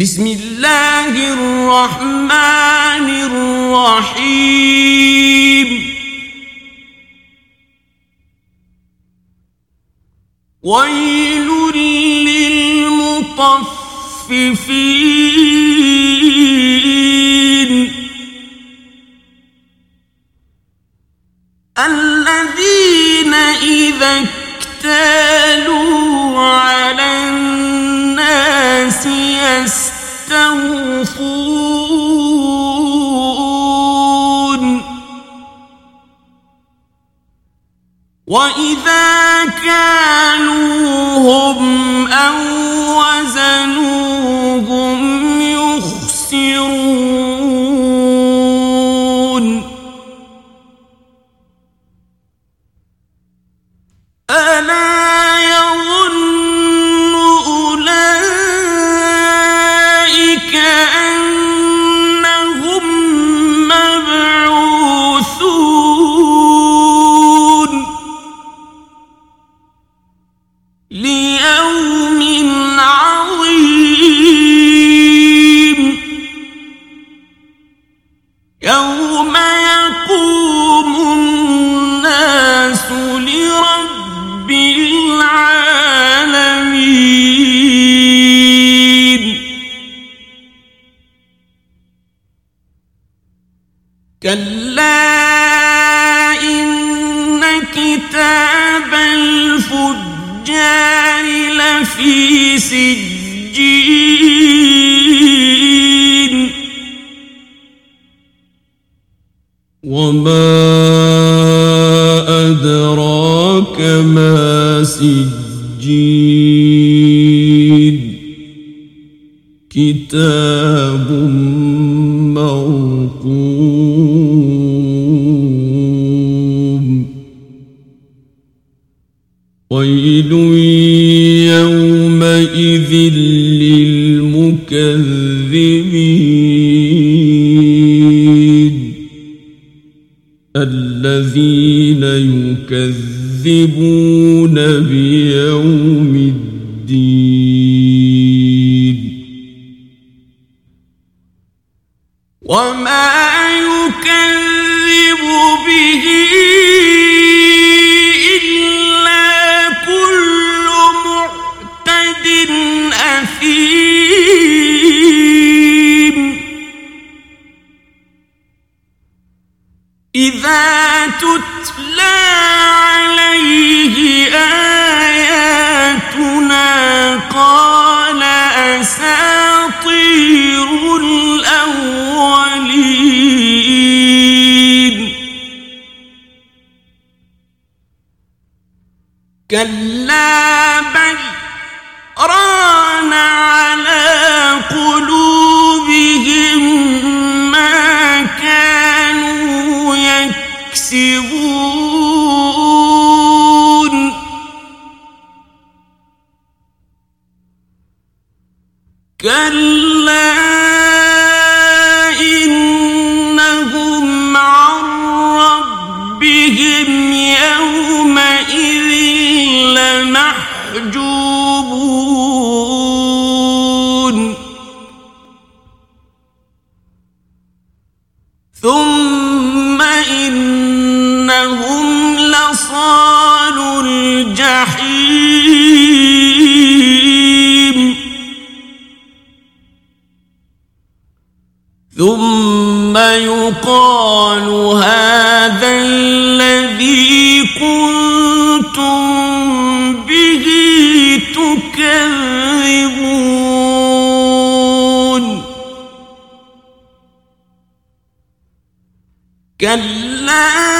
بسم اللہ الرحمن الرحیم ویل للمطففین وَإِذَا كَانُوهُمْ أَوْ وَزَنُوهُمْ سجين. وما أدراك ما سجين. كتاب موقوم ويل يوم يومئذ للمكذبين الذين يكذبون بيوم الدين وما يكذبون إذا تتلى عليه آياتنا قال أساطير الأولين. كلا لصال الجحيم. ثم يقال هذا الذي كنتم به تكذبون. كلا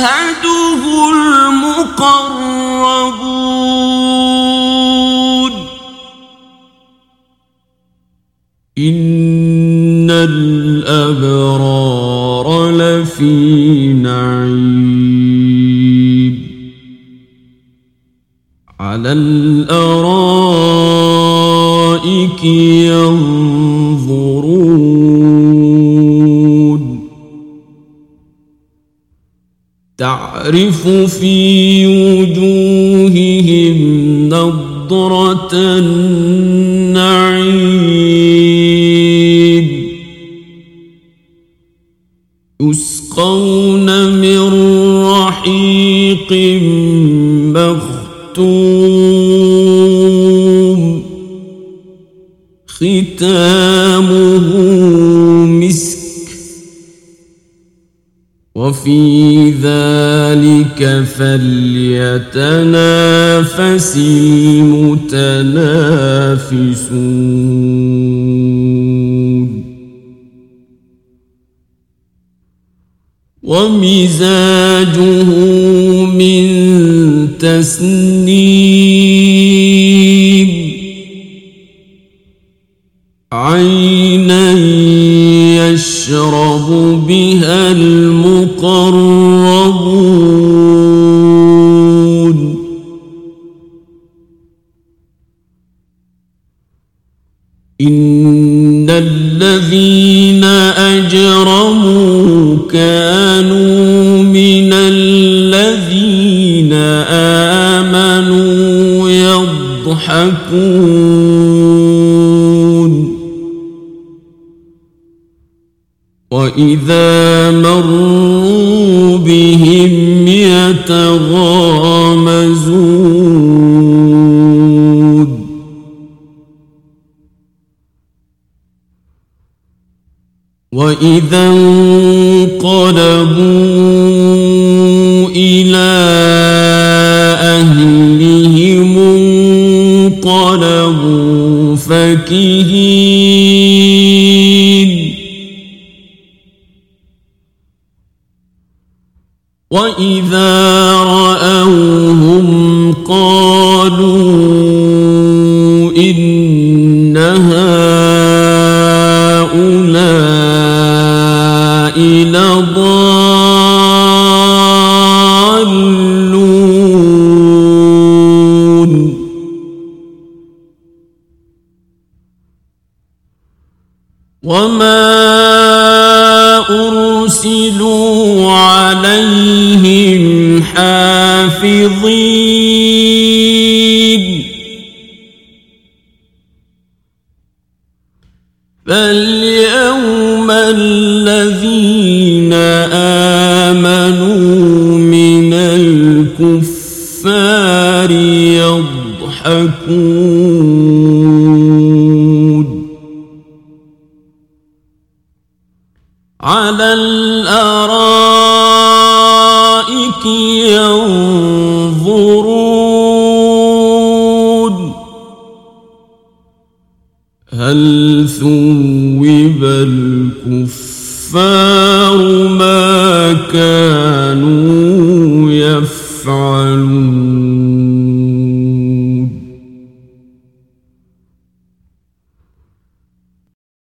يشهده المقربون. إن الأبرار لفي نعيم. على الأرائك ينظر تعرف في وجوههم نضرة النعيم. يسقون من رحيق مختوم. ختامه وفي ذلك فليتنافس المتنافسون. ومزاجه من تسنيم يشرب بها المقربون. إن الذين أجرموا كانوا من الذين آمنوا يضحكون. وَإِذَا مَرُّوا بِهِمْ يَتَغَامَزُونَ وَإِذَا انقلبوا إِلَى أَهْلِهِمْ انقلبوا فَكِهِينَ وَإِذَا رَأَى حافظين فاليوم الذين آمنوا من الكفار يضحكون على الأرائك يوم ثوب الكفار ما كانوا